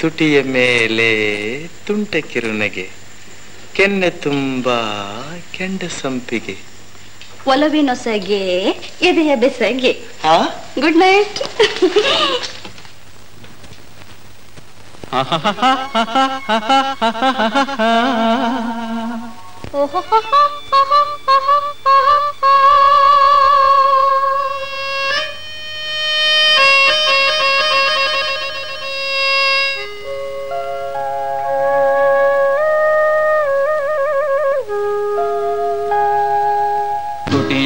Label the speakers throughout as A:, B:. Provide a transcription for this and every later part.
A: ತುಟಿಯ ಮೇಲೆ ತುಂಟ ಕಿರುನಗೆ ಕೆನ್ನೆ ತುಂಬಾ ಕೆಂಡ ಸಂಪಿಗೆ.
B: ಒಲವಿನೊಸಗೆ ಎದೆಯ ಬೆಸಗೆ.
A: ಹಾ?
B: ಗುಡ್ ನೈಟ್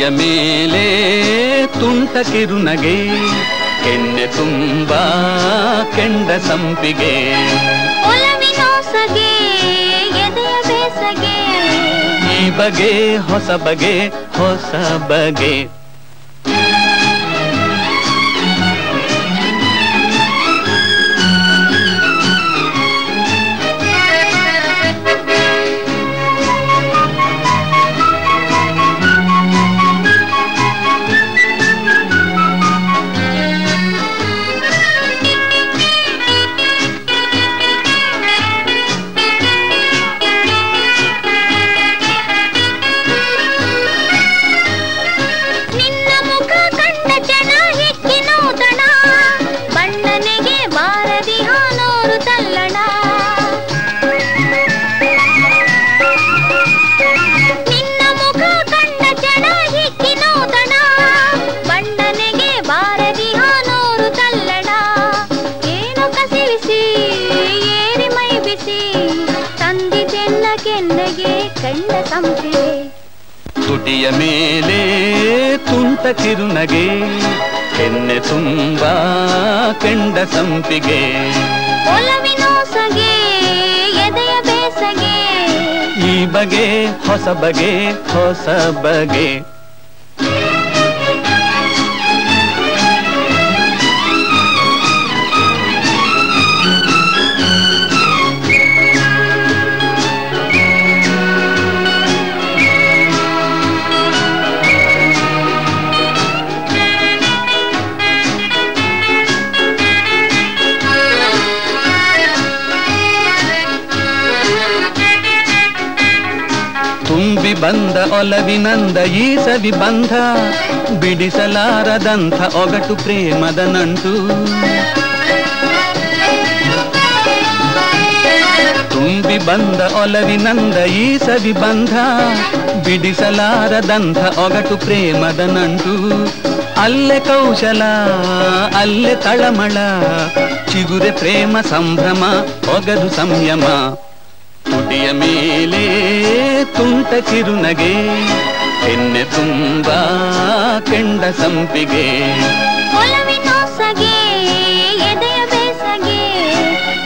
C: ತುಟಿಯ ಮೇಲೆ ತುಂಟ ಕಿರುನಗೆ ಕೆನ್ನೆ ತುಂಬ ಕೆಂಡ ಸಂಪಿಗೆ ಈ ಬಗೆ ಹೊಸ ಬಗೆ ಹೊಸ ಬಗೆ.
B: ತಂದಿದೆಲ್ಲ ಕೆನ್ನೆಗೆ ಕಂಡ ಸಂಪಿಗೆ
C: ತುಟಿಯ ಮೇಲೆ ತುಂಟ ಕಿರುನಗೆ ಕೆನ್ನೆ ತುಂಬಾ ಕೆಂಡ ಸಂಪಿಗೆ.
B: ಒಲವಿನೋಸಗೆ ಎದೆಯ ಬೇಸಗೆ.
C: ಈ ಬಗೆ ಹೊಸ ಬಗೆ ಹೊಸ ಬಗೆ. ತುಂಬಿ ಬಂದ ಒಲವಿನಂದ ಈ ಸವಿ ಬಂಧ ಬಿಡಿಸಲಾರದಂಥ ಒಗಟು ಪ್ರೇಮದ ನಂಟು ತುಂಬಿ ಬಂದ ಒಲವಿನಂದ ಈ ಸವಿ ಬಂಧ ಬಿಡಿಸಲಾರದಂಥ ಒಗಟು ಪ್ರೇಮದ ನಂಟು ಅಲ್ಲೆ ಕೌಶಲ ಅಲ್ಲೆ ತಳಮಳ ಚಿಗುರೆ ಪ್ರೇಮ ಸಂಭ್ರಮ ಒಗದು ಸಂಯಮ ತುಟಿಯ ಮೇಲೆ ತುಂಟ ಕಿರುನಗೆ ಎಣ್ಣೆ ತುಂಬ ಕೆಂಡ ಸಂಪಿಗೆ.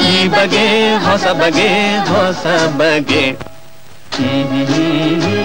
C: ಈ ಬಗೆ ಹೊಸ ಬಗೆ ಹೊಸ ಬಗೆ. ಹ್ಮ್ ಹ್ಮ್.